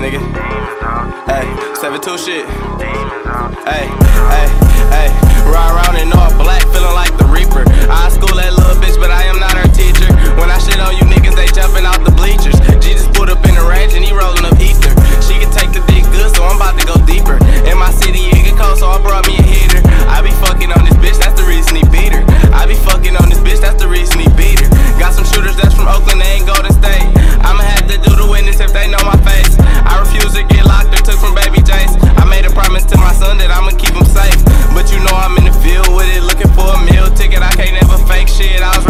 nigga. Hey, 7-2 shit. Hey, hey, hey. Ride around in all black, feeling like the Reaper. I school that little bitch, but I am not her teacher. When I shit on you niggas, they jumping out the bleachers. Jesus put up in the range and he rolling up ether. She can take the dick good, so I'm about to go deeper. In my city, it get cold, so I brought me. I be fucking on this bitch, that's the reason he beat her. I be fucking on this bitch, that's the reason he beat her. Got some shooters that's from Oakland, they ain't Golden State. I'ma have to do the witness if they know my face. I refuse to get locked or took from baby Jace. I made a promise to my son that I'ma keep him safe. But you know I'm in the field with it, looking for a meal ticket. I can't never fake shit. I was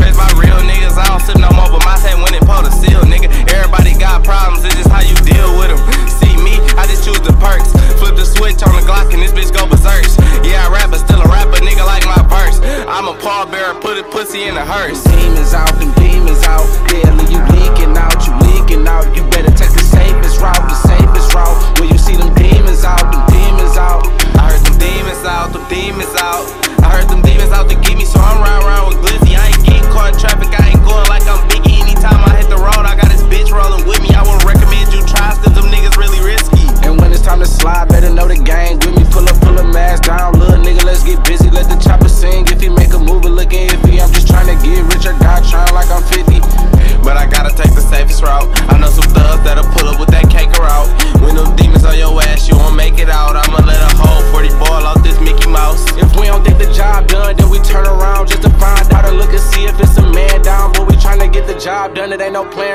it ain't no playing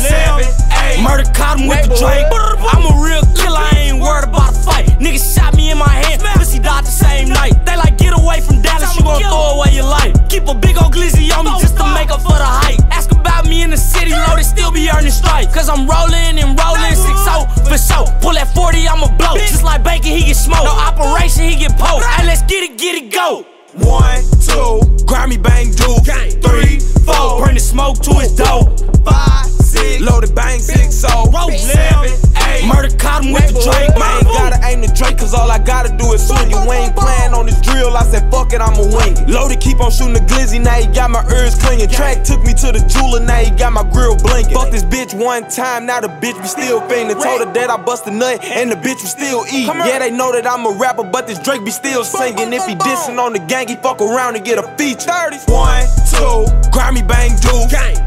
7, Murder caught him with the drink. I'm a real killer, I ain't worried about a fight. Nigga shot me in my hand, pussy died the same night. They like, get away from Dallas, you gon' throw away your life. Keep a big old glizzy on me just to make up for the hype. Ask about me in the city, loaded, still be earning strike. Cause I'm rolling and rolling, 6 0 for sure. Pull that 40, I'ma blow. Just like Bacon, he get smoked. No operation, he get poked. Hey, let's get it, get it, go. One, two, grimy bang, dude. Three, four, bring the smoke to his dough. Five, six, loaded bang six, so seven, eight. Murder caught him with the Drake. Man, gotta aim the Drake, cause all I gotta do is swing You ain't playing on this drill, I said fuck it, I'ma wing it. Loaded, keep on shooting the glizzy, now he got my ears clinging. Track took me to the jeweler, now he got my grill blinking. Fuck this bitch one time, now the bitch be still fiending. Told her that I bust a nut, and the bitch was still eating. Yeah, they know that I'm a rapper, but this Drake be still singing. If he dissing on the gang, he fuck around and get a feature. One, two, Grammy bang do.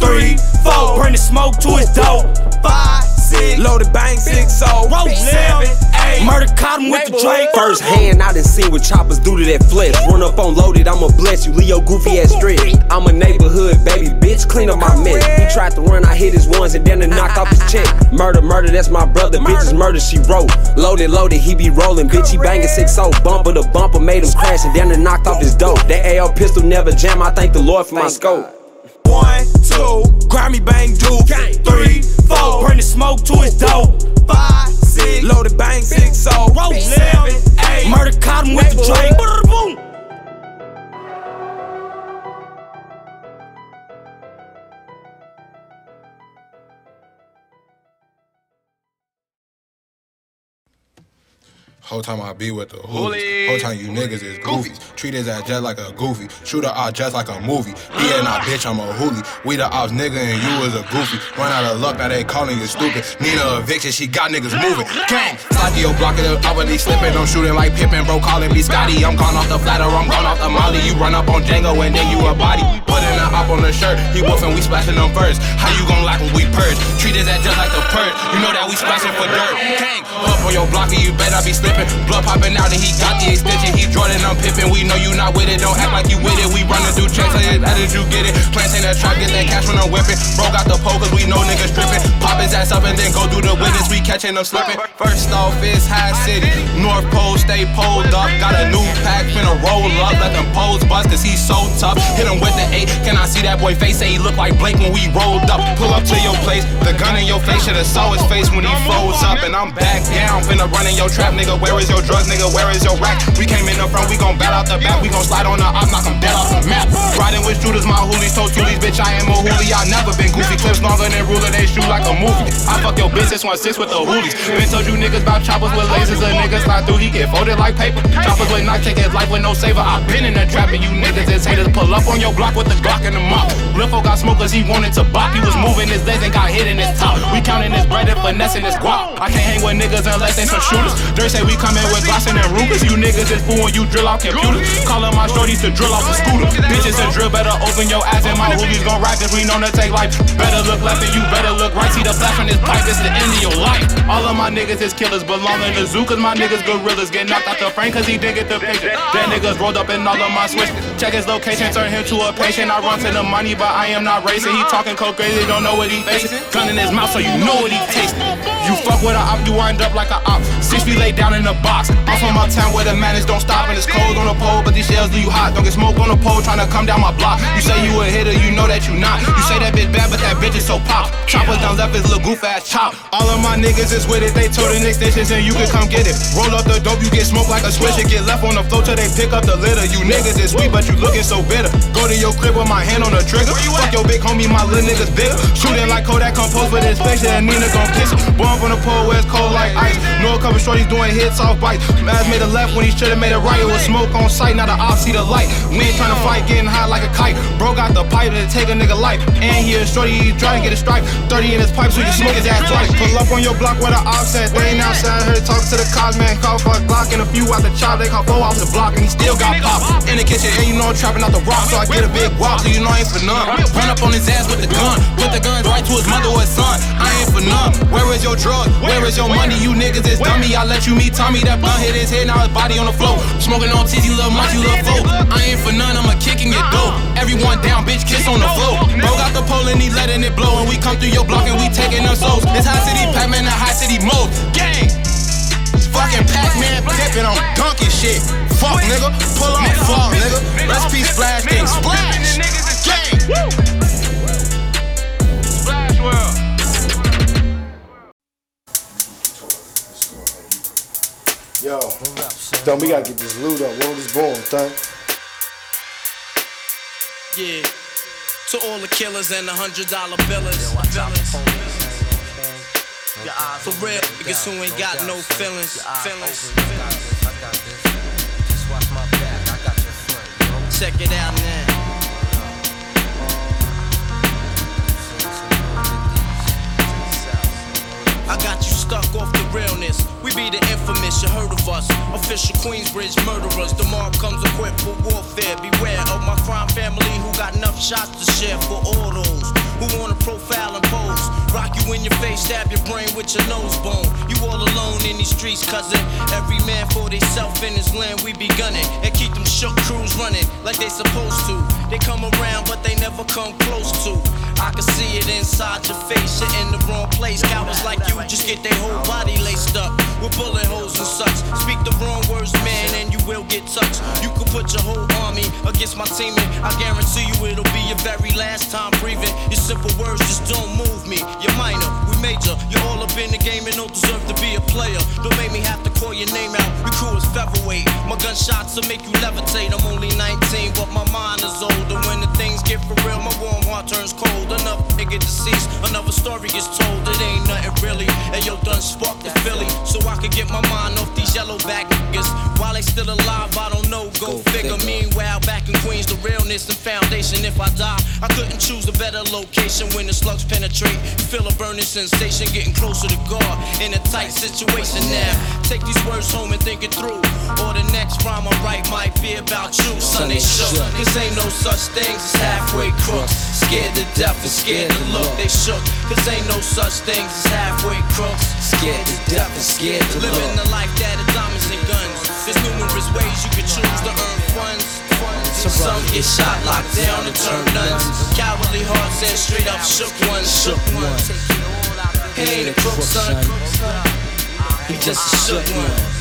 Three, four, bring the smoke to his dope. Five, six, Loaded bang six, so seven, eight. Murder caught him with the Drake. First hand, I done seen what choppers do to that flesh. Run up on loaded, I'ma bless you. Leo goofy ass stretch. I'm a neighborhood baby, bitch. Clean up my mess. He tried to run, I hit his ones and then I knocked off his check. Murder, murder, that's my brother. Bitches murder, she wrote. Loaded, loaded, he be rolling. Bitch, he banging 6 Bumper to bumper, made him crash and then I knocked off his dope. That AR pistol never jam. I thank the Lord for my scope. One, two, Grammy bang do. Three, four, bring the smoke to his dope. Five, six, Loaded bang six, oh. so seven, eight. Murder caught him with the Drake. Whole time I be with the hoolies. Whole time you niggas is goofies. Treat his ass just like a goofy. Shoot her out just like a movie. He ain't not bitch, I'm a hoolie. We the ops nigga and you is a goofy. Run out of luck, now they calling you stupid. Need a eviction, she got niggas moving. Gang! Slocky, yo, block it up, outwardly slipping. I'm shooting like Pippin, bro, calling me Scotty. I'm gone off the flatter, I'm gone off the molly. You run up on Django and then you a body. Putting a op on the shirt, he woofing, we splashing them first. How you gon' like when we purge? Treat his ass just like the purge. You know that we splashing for dirt. Gang! Up on your block and you better be slipping. Blood popping out and he got the extension. He Jordan, I'm pippin'. We know you not with it, don't act like you with it. We running through checks, how did you get it? Plants in the trap, get that cash when I'm whipping. Bro got the pole, cause we know niggas trippin'. Pop his ass up and then go through the witness. We catching them slipping. First off, it's High City. North Pole, stay pulled up. Got a new pack, finna roll up. Let them poles bust, cause he's so tough. Hit him with the eight. Can I see that boy face? Say he look like Blake when we rolled up. Pull up to your place. The gun in your face, should've saw his face when he folds up. And I'm back down. Finna run in your trap, nigga. Where is your drugs, nigga? Where is your rack? We came in the front, we gon' bat out the back. We gon' slide on the op, knock him dead off the map. Riding with Judas, my hoolies, told Julies, bitch, I am a hoolie. I never been goofy. Clips longer than ruler, they shoot like a movie. I fuck your business, one six with the hoolies. Been told you niggas about choppers with lasers, a nigga slide through, he get folded like paper. Choppers with knife, take his life with no saver. I been in the trap, and you niggas is haters. Pull up on your block with the Glock and the mop. Bliffo got smokers, he wanted to bop. He was moving his legs and got hit in his top. We counting his bread and finessing his guap. I can't hang with niggas unless they some shooters. Dirt say we coming with Glocks and Rugers. You niggas is fooling, you drill out computers. Calling my shorties to drill off the scooter. Bitches and drill better open your ass and my hoolies gon' rap if we known to take life. Better look left and you better look right. See the flash on this pipe, it's the end of your life. All of my niggas is killers, belong in the zoo, cause my niggas gorillas. Get knocked out the frame, cause he didn't get the picture. That niggas rolled up in all of my switch. Check his location, turn him to a patient. I run to the money, but I am not racing. He talking coke crazy, don't know what he facing. Gun in his mouth, so you know what he tastes. You fuck with a op, you wind up like a op. Six feet laid down in a box. I'm from uptown where the madness don't stop and it's cold on the pole, but these shells do you hot. Don't get smoke on the pole, trying to come down my block. You say you a hitter, you know that you not. You say that bitch bad, but that bitch is so pop. Choppers down left is little goof ass chop. All of my niggas is with it, they the extensions and you can come get it. Roll up the dope, you get smoked like a switch, it get left on the floor till they pick up the litter. You niggas is sweet, but you looking so bitter. Go to your crib with my hand on the trigger. Fuck your big homie, my little niggas bigger. Shooting like Kodak composed for this face, and Nina gon' kiss it. Born from the pole where it's cold like ice. Know a couple shorties doing hits off bites. Maz made a left when he should've made a right. It was smoke on sight, now an off, see the light. We ain't tryna fight, getting high like a kite. Bro got the pipe to take a nigga life. And he a shorty, he to get a stripe. 30 in his pipe, so you smoke his ass twice. Pull up on your block where the offset. They ain't outside, heard talk to the cops, man. Call for a Glock and a few out the chop. They call four off the block, and he still got pop. In the kitchen, and you know I'm trapping out the rock, so I get a big walk, so you know I ain't for none. Run up on his ass with the gun, put the gun right to his mother or his son. I ain't for none. Where is your drug? Where is your money? You niggas is dummy. I let you meet Tommy. That blunt hit his head, now his body on the floor. Smoking on tizzy, little munchie, little folk. I ain't for none, I'ma kicking your dope. Everyone down, bitch, kiss on the floor. Bro got the pole and he letting it blow. And we come through your block and we taking them souls. It's High City Pac-Man, the High City mode. Gang! Fucking Pac-Man pippin' on donkey shit. Fuck, nigga. Pull off, fuck, nigga. Recipe splash thing. Splash! Gang! Splash World. Yo, Dumb, we gotta get this loot up. World is born, thing. Yeah. To all the killers and the hundred dollar billers. For real, niggas who ain't got no feelings. Feelings. Check it out now. I got you stuck off the realness. We be the infamous, you heard of us. Official Queensbridge murderers. The mob comes equipped for warfare. Beware shots to share for all those who wanna profile and pose. Rock you in your face, stab your brain with your nose bone. You all alone in these streets, cousin. Every man for theyself in his land, we be gunning. And keep them shook crews running like they supposed to. They come around, but they never come close to. I can see it inside your face, you're in the wrong place. Cowards like you just get their whole body laced up with bullet holes and such. Speak the wrong words, man, and you will get touched. You could put your whole army against my team, and I guarantee you it'll be your very last time breathing. Your simple words just don't move me. You're minor, we major. You're all up in the game and don't deserve to be a player. Don't make me have to call your name out. Your crew is featherweight. My gunshots will make you levitate. I'm only 19, but my mind is older. When the things get for real, my warm heart turns cold. Another nigga deceased, another story gets told. It ain't nothing really. And yo, done sparked the Philly, so I could get my mind off these yellow back niggas. While they still alive, I don't know. Go, figure. Meanwhile, back in Queens, the realness and foundation. If I die, I couldn't choose a better location when the slugs penetrate. Feel a burning sensation, getting closer to God in a tight situation now. Take these words home and think it through. Or the next rhyme I write might be about you. Sunday shook. Cause ain't no such things as halfway crooks. Scared to death and scared to look. They shook. Cause ain't no such things as halfway crooks. Scared to death and scared to Living look. the life that is diamonds and guns. There's numerous ways you can choose to earn funds. Some get shot, locked down, and turn nuns. Cowardly hearts and straight up shook ones. Shook ones. He ain't a crook, son. He just a shook one.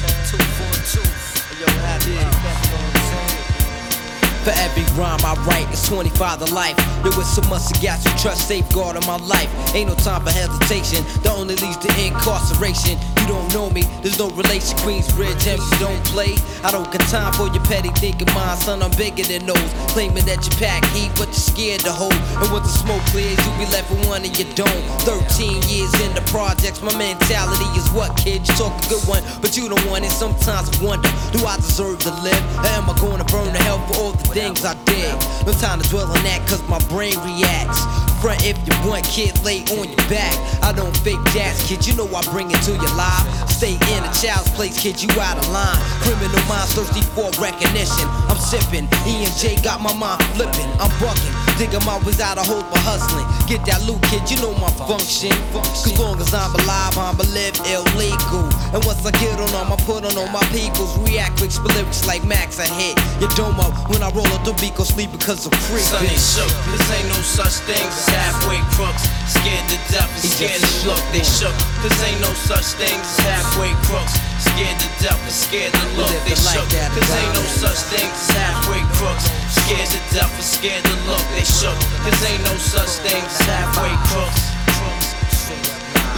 For every rhyme I write, it's 25 to life. There was so much I got to trust, safeguard in my life. Ain't no time for hesitation, that only leads to incarceration. You don't know me, there's no relation. Queensbridge, you don't play. I don't got time for your petty thinking, mind, son. I'm bigger than those. Claiming that you pack heat, but you're scared to hold. And once the smoke clears, you be left with one and you don't. 13 years in the projects, my mentality is what, kid? You talk a good one, but you don't want it. Sometimes I wonder, do I deserve to live? Or am I gonna burn to hell for all the things I did? No time to dwell on that, cause my brain reacts. Front if you want, kid, lay on your back. I don't fake jazz, kid, you know I bring it to your life. Stay in a child's place, kid, you out of line. Criminal minds thirsty for recognition. I'm sipping, E and J got my mind flipping. I'm bucking, digging my ways out of hope for hustling. Get that loot, kid, you know my function. Cause long as I'm alive, I'm a live illegal. And once I get on them, I put on all my peoples. React with lyrics like Max, I hit your domo. When I roll up the beat, go sleep because I'm free. Son, shook. Cause ain't no such thing as halfway crooks. Scared to death and scared to look. They shook. Cause ain't no such thing as halfway crooks. Scared to death and scared to look. They shook. Cause ain't no such thing as halfway crooks. Scared to death and scared to look. They shook. Cause ain't no such thing as halfway crooks.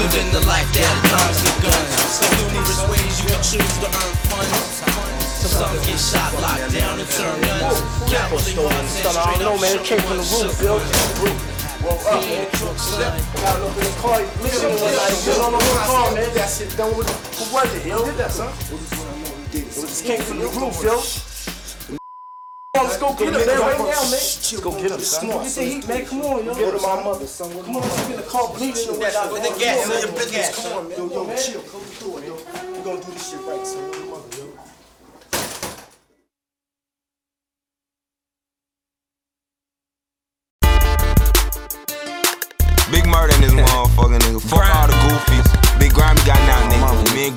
Living the life that is arms and guns. There's numerous ways you can choose to earn funds. Some get shot, locked down, and turn guns. Cowardly hearts and straight up shook ones. Man. Man. Shit Who was it, yo? Did that, came from the roof, yo. Let's go get him, man, right man. Let's go get him. Get man. Come on, yo. Go to my mother, son. Come on, let's get the car bleeding whatnot. With the gas, with the gas. Man. Yo, yo, chill. Come through yo. We gonna do this shit right, son.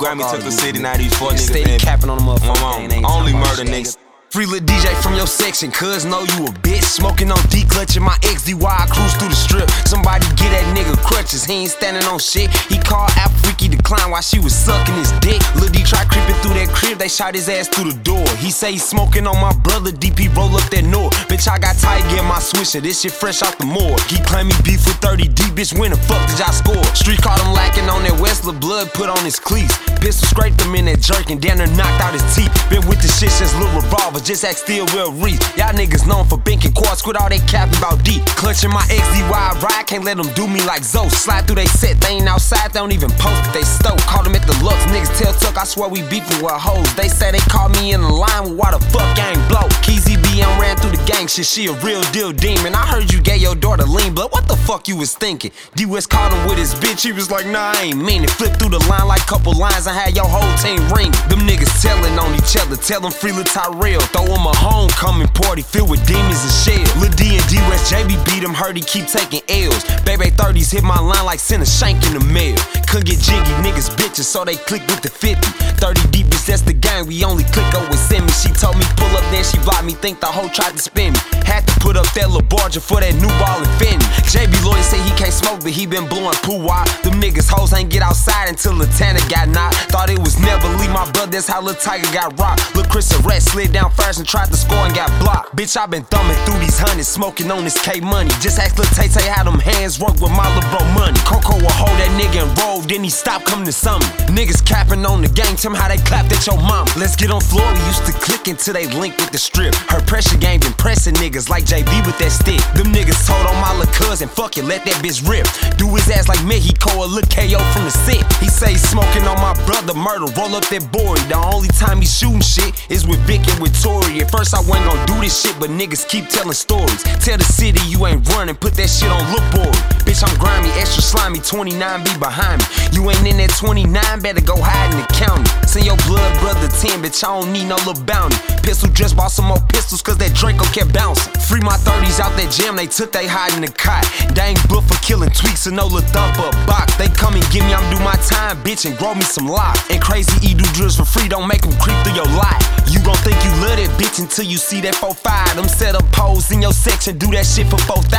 Grammy took the city, now these four niggas. Steady in- capping on the motherfucker. Mama, Ain't- ain't Only murder, niggas. Free little DJ from your section, cuz know you a bitch. Smoking on D clutching my XDY, I cruise through the strip. Somebody get that nigga crutches, he ain't standing on shit. He called out Freaky decline while she was sucking his dick. Lil D try creeping through that crib, they shot his ass through the door. He say he smoking on my brother, DP roll up that north. Bitch, I got tight, get my swisher, this shit fresh out the morgue. He claim he beef with 30 D, bitch, when the fuck did y'all score? Street caught him lacking on that Westler blood, put on his cleats. Pistol scraped him in that jerk and down there knocked out his teeth. Been with the shit since Lil Revolver, just act still real reach. Y'all niggas known for banking quartz, quit all that capping about deep. Clutching my XDY ride, can't let them do me like Zoe. Slide through they set, they ain't outside, they don't even post they stoked. Caught them at the looks, niggas tell Tuck, I swear we beefing with hoes. They say they caught me in the line, well, why the fuck I ain't blow? Keezy BM ran through the gang shit, she a real deal demon. I heard you gave your daughter lean blood, what the fuck you was thinking? D West caught him with his bitch, he was like, nah, I ain't mean it. Flip through the line like couple lines I had your whole team ring. Them niggas telling on each other, tell them free Tyrell. Throw him a homecoming party filled with demons and shit. Lil D and D West JB beat him, heard he keep taking L's. Baby 30s hit my line like send a shank in the mail. Couldn't get jiggy, niggas bitches, so they click with the 50. 30 deep, that's the gang, we only click over with send me. She told me pull up, then she blocked me, think the hoe tried to spin me. Had to put up that little barger for that new ball infinity. JB Lloyd say he can't smoke, but he been blowing poo wah. Them niggas hoes ain't get outside until Lieutenant got knocked. Thought it was never leave my brother, that's how Lil Tiger got rocked. Lil Chris Arrest slid down first and tried to score and got blocked. Bitch, I been thumbing through these hundreds, smoking on this K money. Just ask Lil Tay Tay how them hands work with my Lil Bro money. Coco will hold that nigga and roll, then he stop coming to summon. Niggas capping on the gang, tell 'em how they clapped at your mom. Let's get on floor, we used to click until they link with the strip. Her pressure game been pressing niggas like JB with that stick. Them niggas told on my little cousin, fuck it, let that bitch rip. Do his ass like Mexico, a look KO from the set. He say smoking brother, murder, roll up that boy. The only time he shooting shit is with Vic and with Tory. At first I wasn't gonna do this shit, but niggas keep telling stories. Tell the city you ain't running, put that shit on look board. Bitch, I'm grimy, extra slimy. 29 be behind me. You ain't in that 29, better go hide in the county. Send your blood brother 10, bitch. I don't need no little bounty. Pistol dress, bought some more pistols, cause that Draco kept bouncing. Free my 30s out that jam, they took they hide in the cot. Dang book for killing tweaks and no little thump up box. They come and give me, I'm do my time, bitch, and grow me some And crazy E do drills for free, don't make them creep through your life. You gon' think you love that bitch until you see that 4-5. Them set up pose in your section, do that shit for 4,000.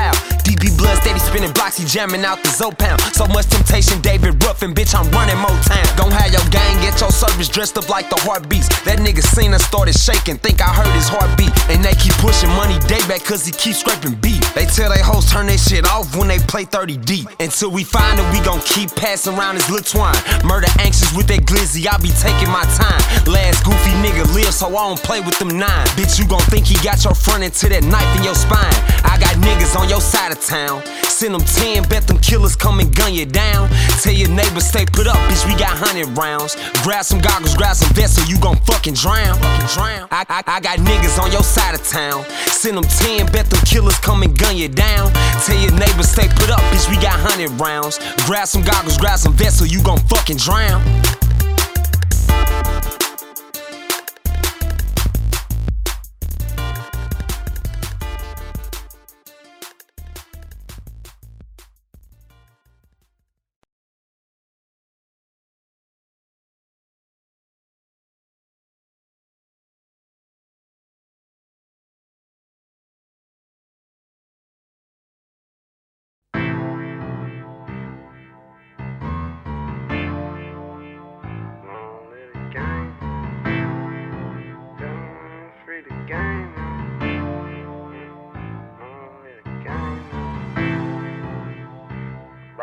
DB blood steady spinning blocks, he jamming out the Zopound. So much temptation, David Ruffin, bitch, I'm running Motown. Gon' have your gang get your service dressed up like the heartbeats. That nigga seen us started shaking, think I heard his heartbeat. And they keep pushing money day back cause he keep scraping beat. They tell they hoes turn that shit off when they play 30 deep. Until we find it, we gon' keep passing around this little twine. Murder anxious with that glizzy, I be taking my time. Last goofy nigga live, so I don't play with them nine. Bitch, you gon' think he got your front into that knife in your spine. Niggas on your side of town. Send them 10, bet them killers come and gun you down. Tell your neighbors stay put up, bitch, we got 100 rounds. Grab some goggles, grab some vests, so you gon' fucking drown. Drown. I, I, I got niggas on your side of town. Send them 10, bet them killers come and gun you down. Tell your neighbors stay put up, bitch, we got 100 rounds. Grab some goggles, grab some vests, so you gon' fucking drown.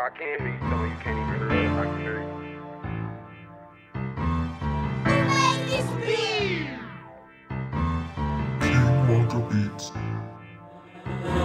Rock can be, so you can't even really I can hear you.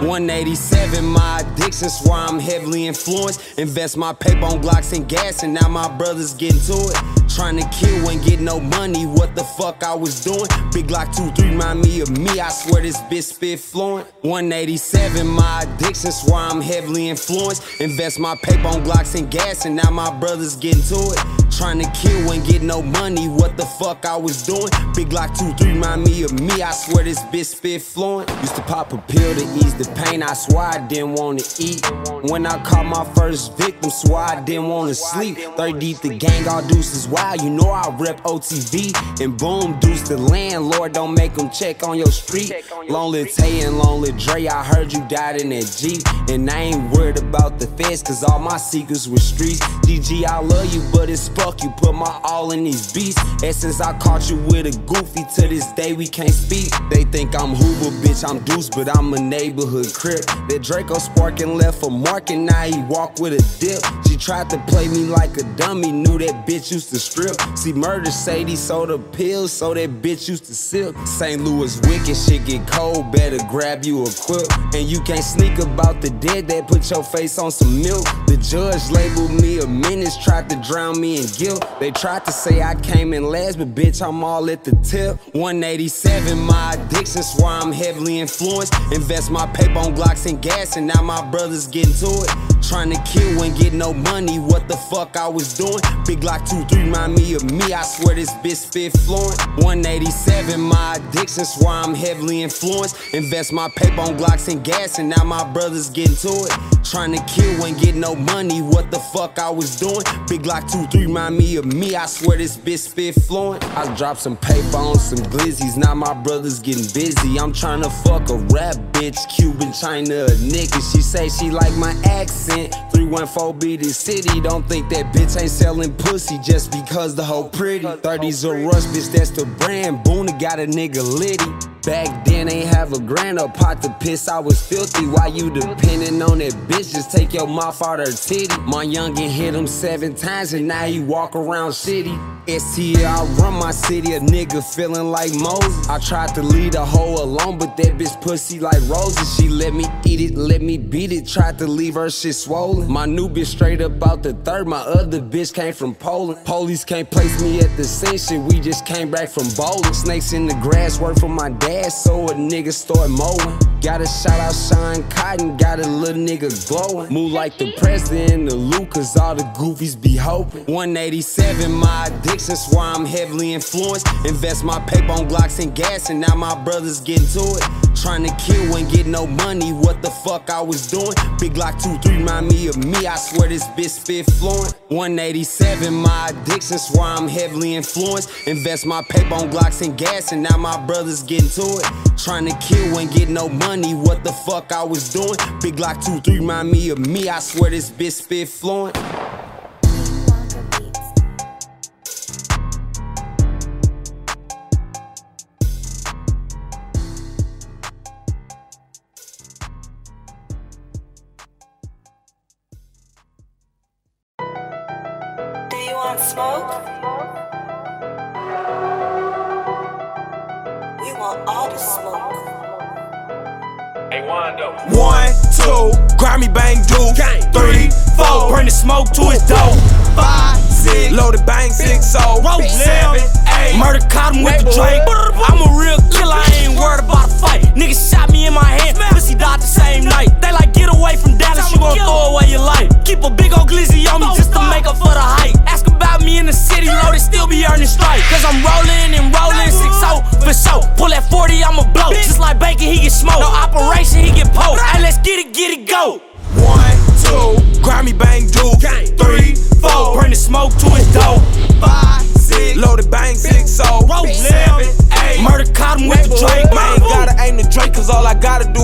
187, my addiction's why I'm heavily influenced. Invest my paper on Glocks and gas, and now my brothers getting to it. Trying to kill, and get no money. What the fuck I was doing? Big Glock 2 3 remind me of me. I swear this bitch spit fluent. 187, my addiction's why I'm heavily influenced. Invest my paper on Glocks and gas, and now my brothers getting to it. Trying to kill, and get no money. What the fuck I was doing? Big Glock 2 3 remind me of me. I swear this bitch spit fluent. Used to pop a pill to ease the pain. I swear I didn't wanna eat. When I caught my first victim, swear I didn't wanna sleep. 30 deep, the gang all deuces You know I rep OTV. And boom, deuce the landlord. Don't make them check on your street. Lonely Tay and Lonely Dre. I heard you died in that Jeep. And I ain't worried about the feds, cause all my secrets were streets. DG, I love you, but it's fuck you. Put my all in these beats. And since I caught you with a goofy, to this day we can't speak. They think I'm Hoover, bitch, I'm Deuce, but I'm a neighborhood crip. That Draco sparking left for Mark, and now he walk with a dip. She tried to play me like a dummy, knew that bitch used to strip. See, murder Sadie sold the pills, so that bitch used to sip. St. Louis wicked shit get cold, better grab you a quilt. And you can't sneak about the dead that put your face on some milk. The judge labeled me a menace, tried to drown me in guilt. They tried to say I came in last, but bitch, I'm all at the tip. 187, my addiction's why I'm heavily influenced. Invest my paper on Glocks and gas, and now my brothers getting to it. Trying to kill and get no money, what the fuck I was doing? Big Glock 2 3 remind me of me, I swear this bitch spit fluent. 187, my addiction's why I'm heavily influenced. Invest my paper on Glocks and gas, and now my brothers getting to it. Trying to kill and get no money, what the fuck I was doing? Big Glock 2 3 remind me of me, I swear this bitch spit fluent. I dropped some paper on some glizzies, now my brothers getting busy. I'm trying to fuck a rap bitch, Cuban, China, a nigga. She say she like my accent. 314 be the city. Don't think that bitch ain't selling pussy just because the hoe pretty. 30s a rush, bitch, that's the brand. Boona got a nigga litty. Back then ain't have a grand or pot to piss, I was filthy. Why you depending on that bitch? Just take your mouth out her titty. My youngin' hit him seven times and now he walk around shitty. STL, I run my city, a nigga feeling like Moses. I tried to leave the hoe alone, but that bitch pussy like roses. She let me eat it, let me beat it. Tried to leave her shit swollen. My new bitch straight up out the third, my other bitch came from Poland. Police can't place me at the scene, shit. We just came back from bowling. Snakes in the grass, work for my dad, so a nigga start mowing. Gotta shout out Sean Cotton, got a little nigga glowing. Move like the president Luke, cause all the goofies be hoping. 187, my addiction's why I'm heavily influenced. Invest my paper on Glocks and gas, and now my brothers getting to it. Trying to kill and get no money, what the fuck I was doing? Big Glock 2 3 remind me of me, I swear this bitch spit fluent. 187, my addiction's why I'm heavily influenced. Invest my paper on Glocks and gas, and now my brothers getting to it. Trying to kill and get no money, what the fuck I was doing? Big Glock 2 3 remind me of me, I swear this bitch spit fluent. Want smoke? We want all the smoke. Hey, Wando. One, two, Grammy bang do. Three, four, bring the smoke to his dough. Five, six, loaded bang six, so roll seven, Murder caught him with the drink. I'm a real killer, I ain't worried about a fight. Niggas shot me in my hand, pussy died the same night. They like get away from Dallas, you gon' throw away your life. Keep a big old glizzy on me just to make up for the hype. Ask about me in the city, loaded, still be earning stripes. Cause I'm rolling and rolling, 6 for sure. Pull that 40, I'ma blow. Just like bacon, he get smoked. No operation, he get poked. Hey, let's get it, get it, go. One, two, Grammy bang do. Three, four, bring the smoke to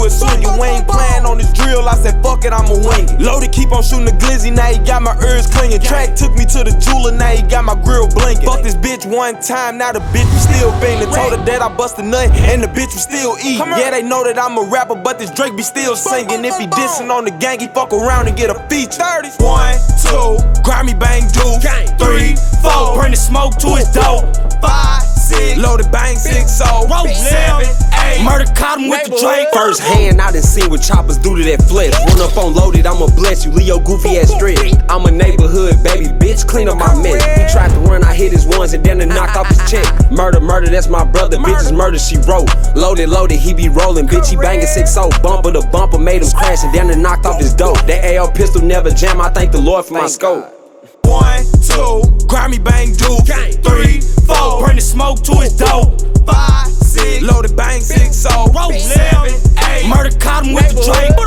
gotta do is swing it. Ain't playing on this drill, I said fuck it, I'ma wing it. Loaded, keep on shooting the glizzy, now he got my ears clinging. Track took me to the jeweler, now he got my grill blinking. Fuck this bitch one time, now the bitch was still banging. Told her that I bust a nut, and the bitch was still eating. Yeah, they know that I'm a rapper, but this Drake be still singing. If he dissing on the gang, he fuck around and get a feature. One, two, Grammy bang do. Three, four, bring the smoke to his dough. Five, six, loaded bang six, oh so roll seven, eight. Murder caught him with the Drake. First hand, I done seen what choppers do to that flesh. Run up on loaded, I'ma bless you. Leo goofy ass stretch. I'm a neighborhood baby, bitch. Clean up my mess. He tried to run, I hit his ones and then I knocked off his check. Murder, murder, that's my brother. Bitches murder, she wrote. Loaded, loaded, he be rolling. Bitch, he banging 6 0. Bumper to bumper, made him crash and then I knocked off his dope. That AR pistol never jam. I thank the Lord for my scope. One, two, Grammy bang do. Three, four, bring the smoke to his dough. Five, six, loaded bang six, oh. so roll seven, eight. Murder caught him with the Drake.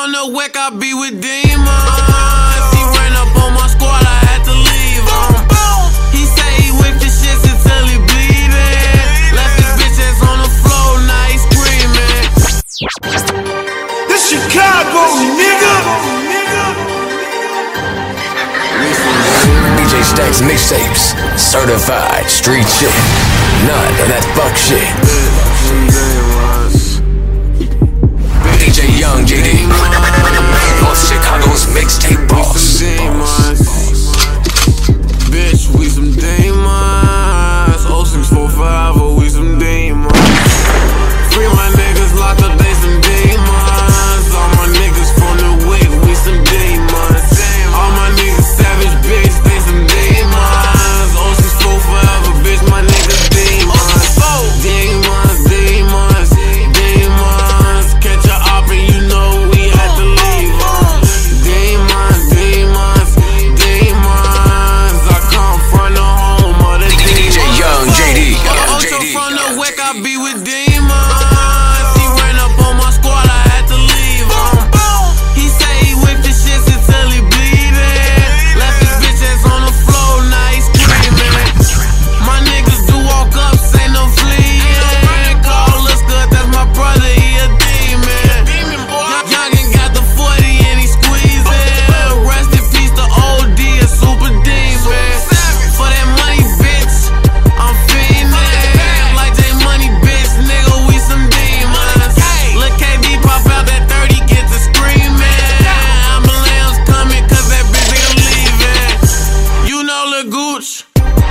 From the wick, I be with demons. He ran up on my squad, I had to leave him. He say he whipped the shits until he bleeding. Left his bitch ass on the floor, now he screaming. This Chicago, nigga. DJ Stacks mixtapes, certified street shit. None of that fuck shit.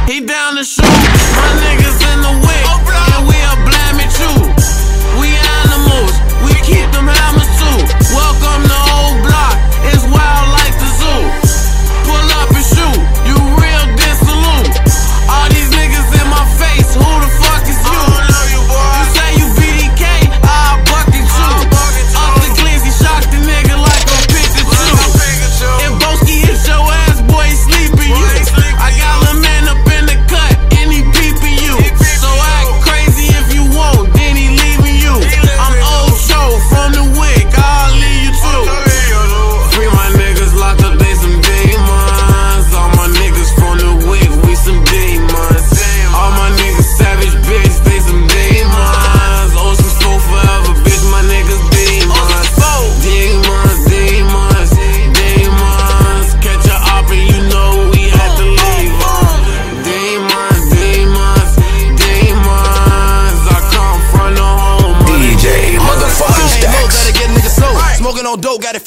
He down the shoot. My niggas in the wind.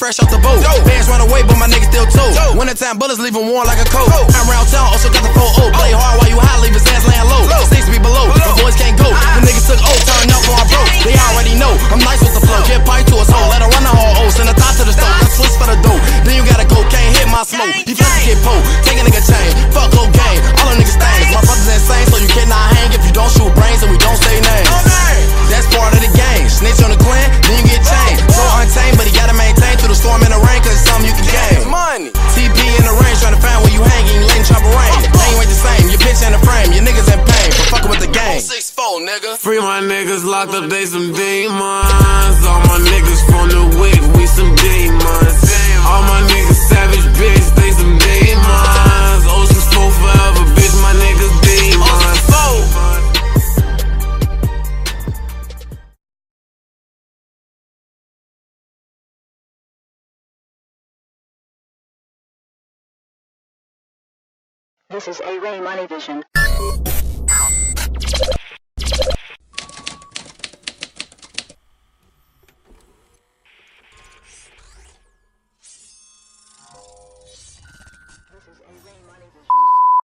Fresh off the boat. Bands run away, but my niggas still told. Wintertime bullets leave him warm like a coat. I'm round town, also got the 4 Play hard while you high, leave his ass laying low. Six to be below, my boys can't go. The niggas took O, turn up our bro. They already know, I'm nice with the flow. Get pipe to his hole, let her run the whole O. Send a top to the stove, that's switch for the dough. Then you gotta go, can't hit my smoke. He flex to get po, take a nigga chain. Fuck game, all them niggas stains. My brother's insane, so you cannot hang if you don't shoot brains and we don't say names. That's part of the game. Snitch on the Free my niggas locked up, they some demons. All my niggas from the wick, we some demons. All my niggas savage, bitch, they some demons. Oceans full forever, bitch, my niggas demons. This is A Ray Money Vision.